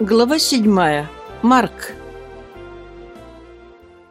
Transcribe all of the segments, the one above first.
Глава седьмая. Марк.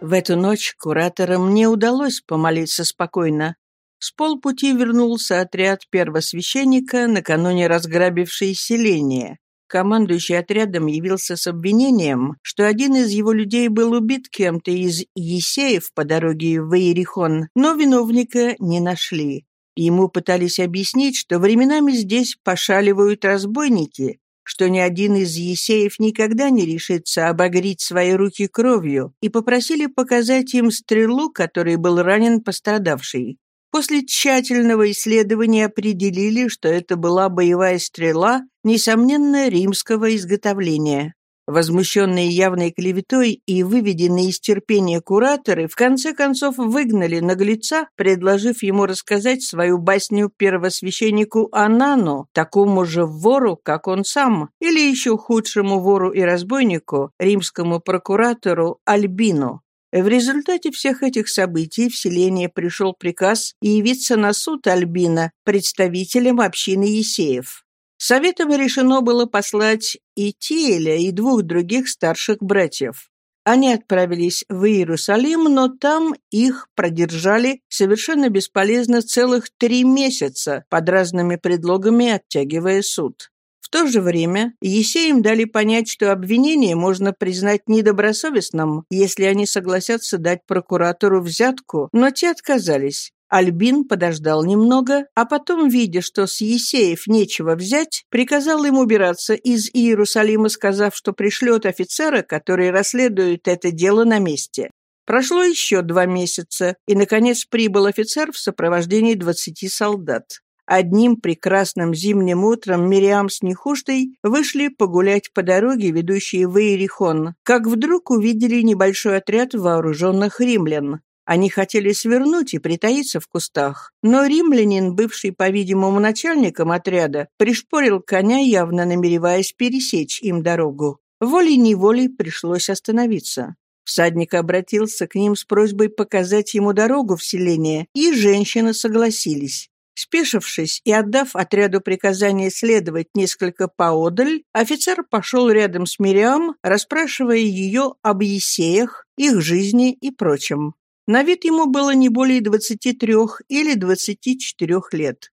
В эту ночь кураторам не удалось помолиться спокойно. С полпути вернулся отряд первосвященника, накануне разграбивший селение. Командующий отрядом явился с обвинением, что один из его людей был убит кем-то из Есеев по дороге в Иерихон, но виновника не нашли. Ему пытались объяснить, что временами здесь пошаливают разбойники, что ни один из Есеев никогда не решится обогреть свои руки кровью, и попросили показать им стрелу, которой был ранен пострадавший. После тщательного исследования определили, что это была боевая стрела, несомненно, римского изготовления. Возмущенные явной клеветой и выведенные из терпения кураторы в конце концов выгнали наглеца, предложив ему рассказать свою басню первосвященнику Анану, такому же вору, как он сам, или еще худшему вору и разбойнику, римскому прокуратору Альбину. В результате всех этих событий в селение пришел приказ явиться на суд Альбина представителем общины Есеев. Советом решено было послать и Тиеля, и двух других старших братьев. Они отправились в Иерусалим, но там их продержали совершенно бесполезно целых три месяца, под разными предлогами оттягивая суд. В то же время Есеям дали понять, что обвинение можно признать недобросовестным, если они согласятся дать прокуратору взятку, но те отказались. Альбин подождал немного, а потом, видя, что с Есеев нечего взять, приказал им убираться из Иерусалима, сказав, что пришлет офицера, который расследует это дело на месте. Прошло еще два месяца, и, наконец, прибыл офицер в сопровождении двадцати солдат. Одним прекрасным зимним утром Мириам с Нехуштой вышли погулять по дороге, ведущей в Иерихон, как вдруг увидели небольшой отряд вооруженных римлян. Они хотели свернуть и притаиться в кустах, но римлянин, бывший, по-видимому, начальником отряда, пришпорил коня, явно намереваясь пересечь им дорогу. Волей-неволей пришлось остановиться. Всадник обратился к ним с просьбой показать ему дорогу в селение, и женщины согласились. Спешившись и отдав отряду приказание следовать несколько поодаль, офицер пошел рядом с Мириам, расспрашивая ее об Есеях, их жизни и прочем. На вид ему было не более 23 или 24 лет.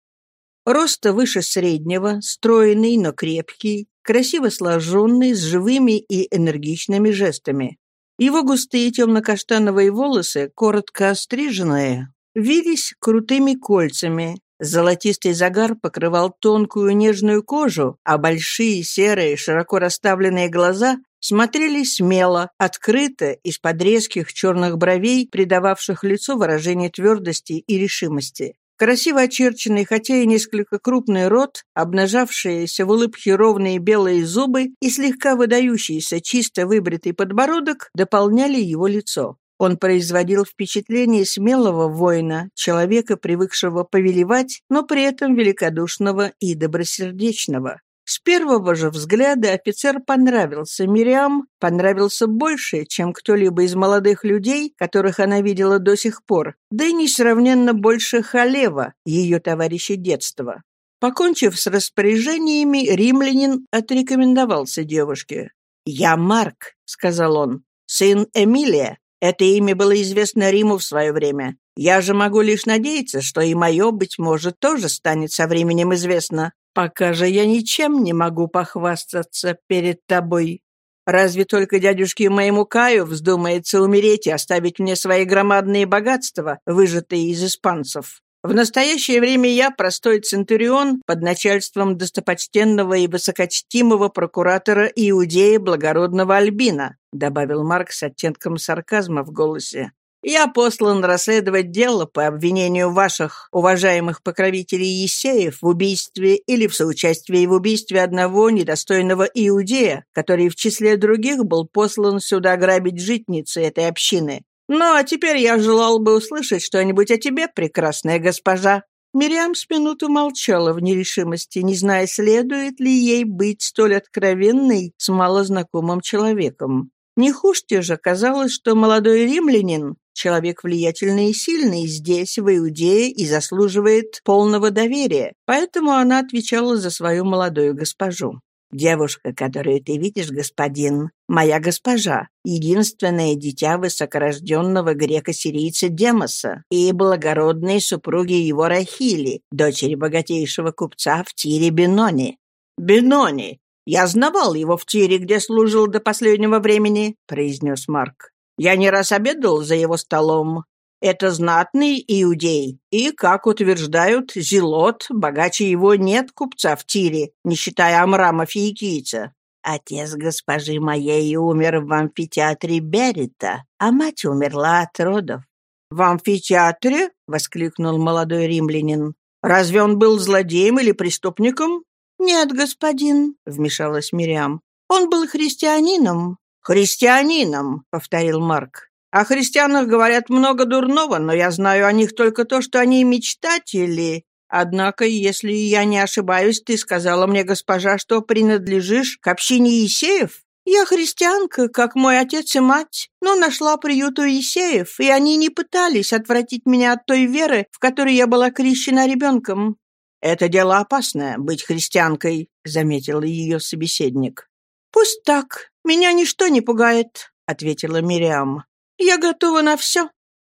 Роста выше среднего, стройный, но крепкий, красиво сложенный, с живыми и энергичными жестами. Его густые темно-каштановые волосы, коротко остриженные, вились крутыми кольцами, Золотистый загар покрывал тонкую нежную кожу, а большие серые, широко расставленные глаза смотрели смело, открыто, из-под резких черных бровей, придававших лицу выражение твердости и решимости. Красиво очерченный, хотя и несколько крупный рот, обнажавшиеся в улыбке ровные белые зубы и слегка выдающийся чисто выбритый подбородок дополняли его лицо. Он производил впечатление смелого воина, человека, привыкшего повелевать, но при этом великодушного и добросердечного. С первого же взгляда офицер понравился Мириам, понравился больше, чем кто-либо из молодых людей, которых она видела до сих пор, да и несравненно больше Халева, ее товарища детства. Покончив с распоряжениями, римлянин отрекомендовался девушке. «Я Марк», — сказал он, — «сын Эмилия. Это имя было известно Риму в свое время. Я же могу лишь надеяться, что и мое, быть может, тоже станет со временем известно. Пока же я ничем не могу похвастаться перед тобой. Разве только дядюшке моему Каю вздумается умереть и оставить мне свои громадные богатства, выжатые из испанцев. В настоящее время я простой центурион под начальством достопочтенного и высокочтимого прокуратора Иудея благородного Альбина», добавил Марк с оттенком сарказма в голосе. Я послан расследовать дело по обвинению ваших уважаемых покровителей Есеев в убийстве или в соучастии в убийстве одного недостойного иудея, который в числе других был послан сюда грабить житницы этой общины. Ну, а теперь я желал бы услышать что-нибудь о тебе, прекрасная госпожа». Мириам с минуту молчала в нерешимости, не зная, следует ли ей быть столь откровенной с малознакомым человеком. Не хуже же казалось, что молодой римлянин Человек влиятельный и сильный здесь, в Иудее, и заслуживает полного доверия, поэтому она отвечала за свою молодую госпожу. Девушка, которую ты видишь, господин, моя госпожа, единственное дитя высокорожденного греко-сирийца Демоса и благородной супруги его Рахили, дочери богатейшего купца в Тире Бенони. Бенони! Я знавал его в Тире, где служил до последнего времени, произнес Марк. Я не раз обедал за его столом. Это знатный иудей, и, как утверждают, Зелот, богаче его нет купца в Тире, не считая Амрама Фиикийца. Отец госпожи моей умер в амфитеатре Берита, а мать умерла от родов. «В амфитеатре?» — воскликнул молодой римлянин. «Разве он был злодеем или преступником?» «Нет, господин», — вмешалась Мириам. «Он был христианином». «Христианином», — повторил Марк. О христианах говорят много дурного, но я знаю о них только то, что они мечтатели. Однако, если я не ошибаюсь, ты сказала мне, госпожа, что принадлежишь к общине Есеев? Я христианка, как мой отец и мать, но нашла приют у Есеев, и они не пытались отвратить меня от той веры, в которой я была крещена ребенком. «Это дело опасное, быть христианкой», — заметил ее собеседник. «Пусть так. Меня ничто не пугает», — ответила Мириам. Я готова на все».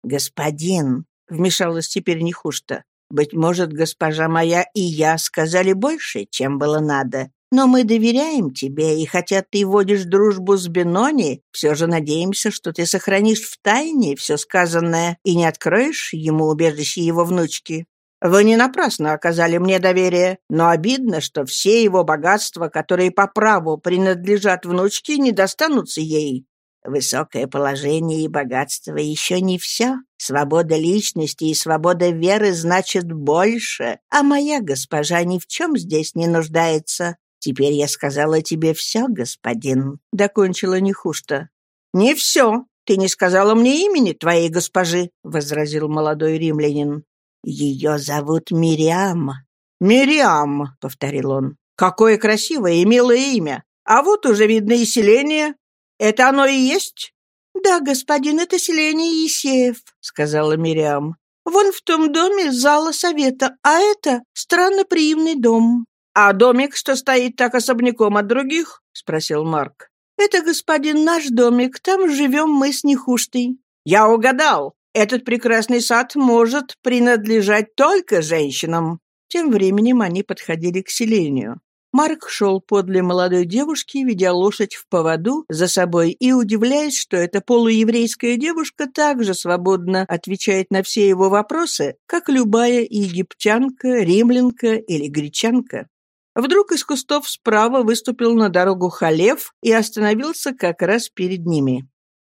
«Господин», — вмешалась теперь Нехушта, «быть может, госпожа моя и я сказали больше, чем было надо. Но мы доверяем тебе, и хотя ты водишь дружбу с Бенони, все же надеемся, что ты сохранишь в тайне все сказанное и не откроешь ему убежище его внучки. Вы не напрасно оказали мне доверие, но обидно, что все его богатства, которые по праву принадлежат внучке, не достанутся ей. Высокое положение и богатство еще не все. Свобода личности и свобода веры значит больше, а моя госпожа ни в чем здесь не нуждается. Теперь я сказала тебе все, господин», — докончила Нехушта. «Не все. Ты не сказала мне имени твоей госпожи», — возразил молодой римлянин. «Ее зовут Мириам». «Мириам», — повторил он. «Какое красивое и милое имя! А вот уже видно и селение, это оно и есть?» «Да, господин, это селение Есеев», — сказала Мириам. «Вон в том доме зала совета, а это странноприимный дом». «А домик, что стоит так особняком от других?» — спросил Марк. «Это, господин, наш домик, там живем мы с Нехуштой». «Я угадал. Этот прекрасный сад может принадлежать только женщинам». Тем временем они подходили к селению. Марк шел подле молодой девушки, ведя лошадь в поводу за собой и удивляясь, что эта полуеврейская девушка также свободно отвечает на все его вопросы, как любая египтянка, римлянка или гречанка. Вдруг из кустов справа выступил на дорогу Халев и остановился как раз перед ними.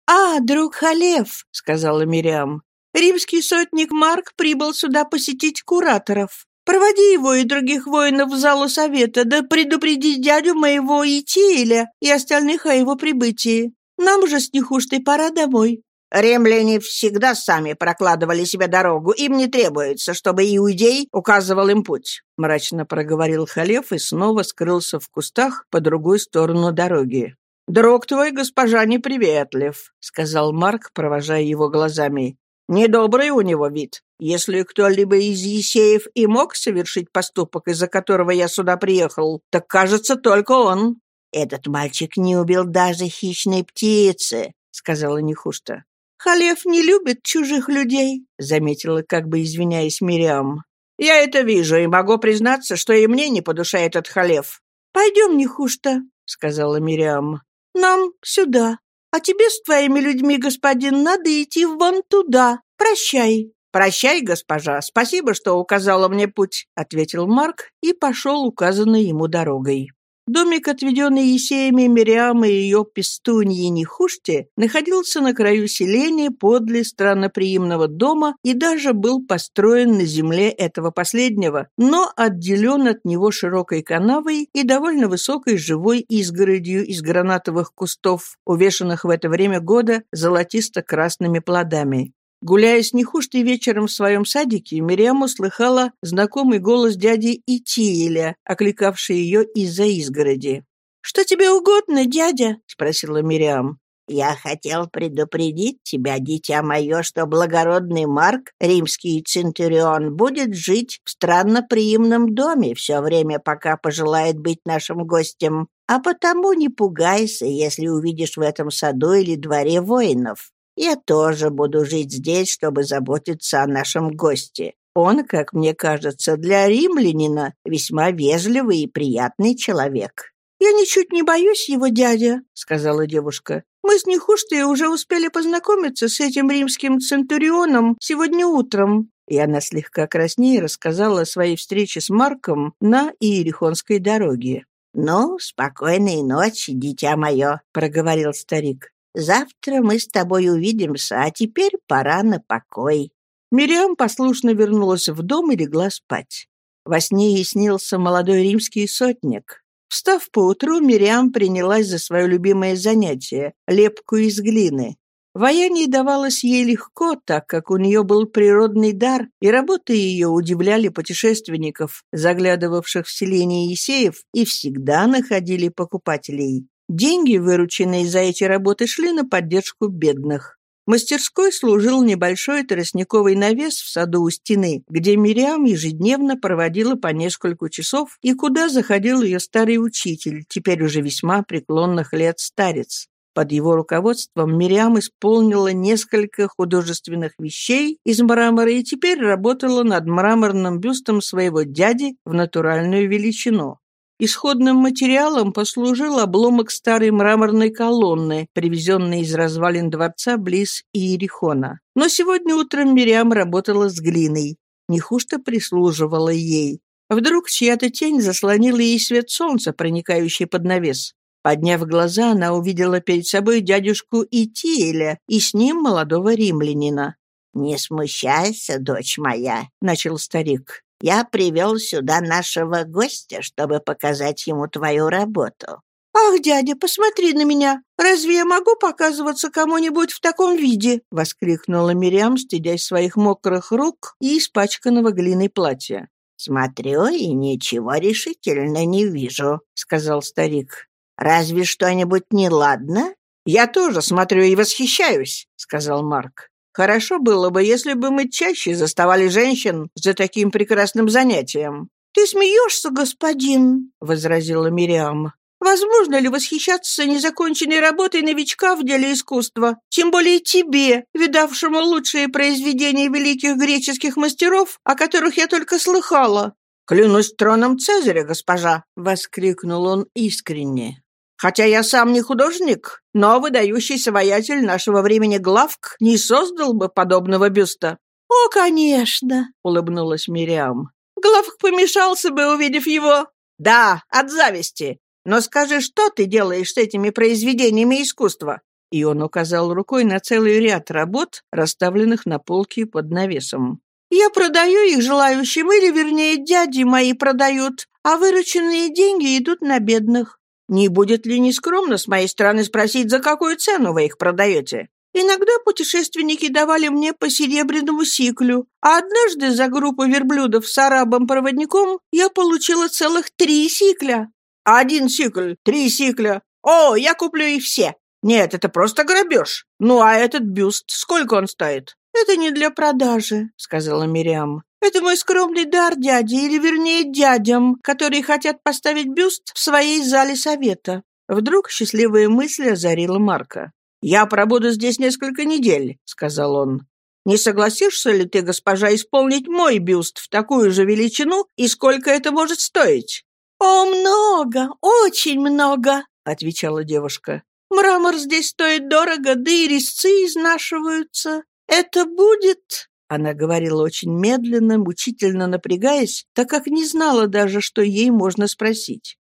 «А, друг Халев», — сказала Мириам, — «римский сотник Марк прибыл сюда посетить кураторов. Проводи его и других воинов в залу совета, да предупреди дядю моего Итиэля и остальных о его прибытии. Нам же с Нехуштой пора домой». «Римляне всегда сами прокладывали себе дорогу, им не требуется, чтобы иудей указывал им путь», — мрачно проговорил Халев и снова скрылся в кустах по другой сторону дороги. «Друг твой, госпожа, неприветлив», — сказал Марк, провожая его глазами. Недобрый у него вид. Если кто-либо из Есеев и мог совершить поступок, из-за которого я сюда приехал, так, кажется, только он». «Этот мальчик не убил даже хищной птицы», — сказала Нехушта. «Халев не любит чужих людей», — заметила, как бы извиняясь Мириам. «Я это вижу и могу признаться, что и мне не по душе этот Халев». «Пойдем, Нехушта», — сказала Мириам. «Нам сюда». А тебе с твоими людьми, господин, надо идти вон туда. Прощай». «Прощай, госпожа, спасибо, что указала мне путь», — ответил Марк и пошел указанной ему дорогой. Домик, отведенный Есеями Мириам и ее пестуньи Нехуште, находился на краю селения подле странноприимного дома и даже был построен на земле этого последнего, но отделен от него широкой канавой и довольно высокой живой изгородью из гранатовых кустов, увешанных в это время года золотисто-красными плодами. Гуляя с Нехуштой вечером в своем садике, Мириам услыхала знакомый голос дяди Итиеля, окликавший ее из-за изгороди. «Что тебе угодно, дядя?» — спросила Мириам. Я хотел предупредить тебя, дитя мое, что благородный Марк, римский центурион, будет жить в странноприимном доме все время, пока пожелает быть нашим гостем. А потому не пугайся, если увидишь в этом саду или дворе воинов. Я тоже буду жить здесь, чтобы заботиться о нашем госте. Он, как мне кажется, для римлянина весьма вежливый и приятный человек». «Я ничуть не боюсь его, дядя», — сказала девушка. Мы с Нехуштой уже успели познакомиться с этим римским центурионом сегодня утром». И она слегка краснее рассказала о своей встрече с Марком на Иерихонской дороге. «Ну, спокойной ночи, дитя мое», — проговорил старик. «Завтра мы с тобой увидимся, а теперь пора на покой». Мириам послушно вернулась в дом и легла спать. Во сне ей снился молодой римский сотник. Встав поутру, Мириам принялась за свое любимое занятие — лепку из глины. Ваяние давалось ей легко, так как у нее был природный дар, и работы ее удивляли путешественников, заглядывавших в селение Есеев, и всегда находили покупателей. Деньги, вырученные за эти работы, шли на поддержку бедных. Мастерской служил небольшой тростниковый навес в саду у стены, где Мириам ежедневно проводила по несколько часов и куда заходил ее старый учитель, теперь уже весьма преклонных лет старец. Под его руководством Мириам исполнила несколько художественных вещей из мрамора и теперь работала над мраморным бюстом своего дяди в натуральную величину. Исходным материалом послужил обломок старой мраморной колонны, привезенной из развалин дворца близ Иерихона. Но сегодня утром Мириам работала с глиной. Нехушто прислуживала ей. Вдруг чья-то тень заслонила ей свет солнца, проникающий под навес. Подняв глаза, она увидела перед собой дядюшку Итиэля и с ним молодого римлянина. «Не смущайся, дочь моя», — начал старик. Я привел сюда нашего гостя, чтобы показать ему твою работу». «Ах, дядя, посмотри на меня! Разве я могу показываться кому-нибудь в таком виде?» — воскликнула Мириам, стыдясь своих мокрых рук и испачканного глиной платья. «Смотрю и ничего решительно не вижу», — сказал старик. «Разве что-нибудь неладно?» «Я тоже смотрю и восхищаюсь», — сказал Марк. Хорошо было бы, если бы мы чаще заставали женщин за таким прекрасным занятием. «Ты смеешься, господин?» — возразила Мириам. «Возможно ли восхищаться незаконченной работой новичка в деле искусства? Тем более тебе, видавшему лучшие произведения великих греческих мастеров, о которых я только слыхала». «Клянусь троном Цезаря, госпожа!» — воскликнул он искренне. Хотя я сам не художник, но выдающийся воятель нашего времени Главк не создал бы подобного бюста». «О, конечно!» — улыбнулась Мириам. «Главк помешался бы, увидев его». «Да, от зависти. Но скажи, что ты делаешь с этими произведениями искусства?» И он указал рукой на целый ряд работ, расставленных на полке под навесом. «Я продаю их желающим, или, вернее, дяди мои продают, а вырученные деньги идут на бедных. Не будет ли нескромно с моей стороны спросить, за какую цену вы их продаете? Иногда путешественники давали мне по серебряному сиклю, а однажды за группу верблюдов с арабом-проводником я получила целых три сикля. Один сикль, три сикля. О, я куплю их все. Нет, это просто грабеж. Ну, а этот бюст, сколько он стоит? Это не для продажи, сказала Мириам. Это мой скромный дар дяде, или вернее дядям, которые хотят поставить бюст в своей зале совета». Вдруг счастливая мысль озарила Марка. «Я пробуду здесь несколько недель», — сказал он. «Не согласишься ли ты, госпожа, исполнить мой бюст в такую же величину, и сколько это может стоить?» «О, много, очень много», — отвечала девушка. «Мрамор здесь стоит дорого, да и резцы изнашиваются. Это будет она говорила очень медленно, мучительно напрягаясь, так как не знала даже, что ей можно спросить.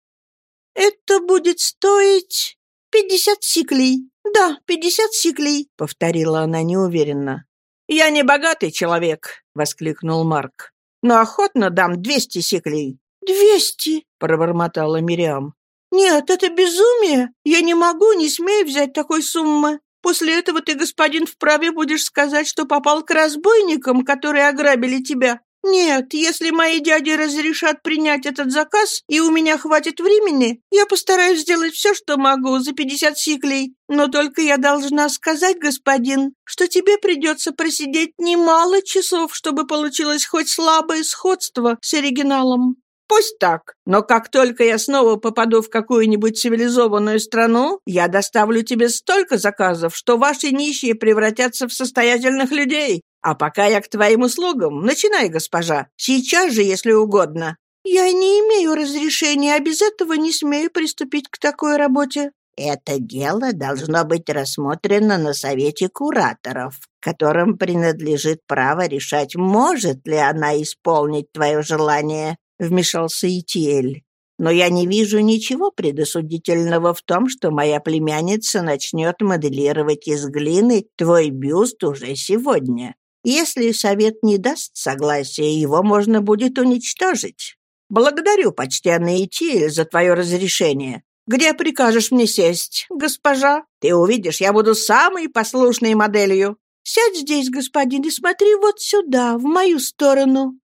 «Это будет стоить пятьдесят сиклей. Да, пятьдесят сиклей», — повторила она неуверенно. «Я не богатый человек», — воскликнул Марк. «Но охотно дам двести сиклей». «Двести?» — пробормотала Мириам. «Нет, это безумие. Я не могу, не смею взять такой суммы. После этого ты, господин, вправе будешь сказать, что попал к разбойникам, которые ограбили тебя. Нет, если мои дяди разрешат принять этот заказ, и у меня хватит времени, я постараюсь сделать все, что могу, за пятьдесят сиклей. Но только я должна сказать, господин, что тебе придется просидеть немало часов, чтобы получилось хоть слабое сходство с оригиналом. Пусть так, но как только я снова попаду в какую-нибудь цивилизованную страну, я доставлю тебе столько заказов, что ваши нищие превратятся в состоятельных людей. А пока я к твоим услугам, начинай, госпожа, сейчас же, если угодно». «Я не имею разрешения, а без этого не смею приступить к такой работе». «Это дело должно быть рассмотрено на совете кураторов, которым принадлежит право решать, может ли она исполнить твое желание», — вмешался Итиэль. «Но я не вижу ничего предосудительного в том, что моя племянница начнет моделировать из глины твой бюст уже сегодня. Если совет не даст согласия, его можно будет уничтожить. Благодарю, почтенный Итиль, за твое разрешение. Где прикажешь мне сесть, госпожа? Ты увидишь, я буду самой послушной моделью. Сядь здесь, господин, и смотри вот сюда, в мою сторону.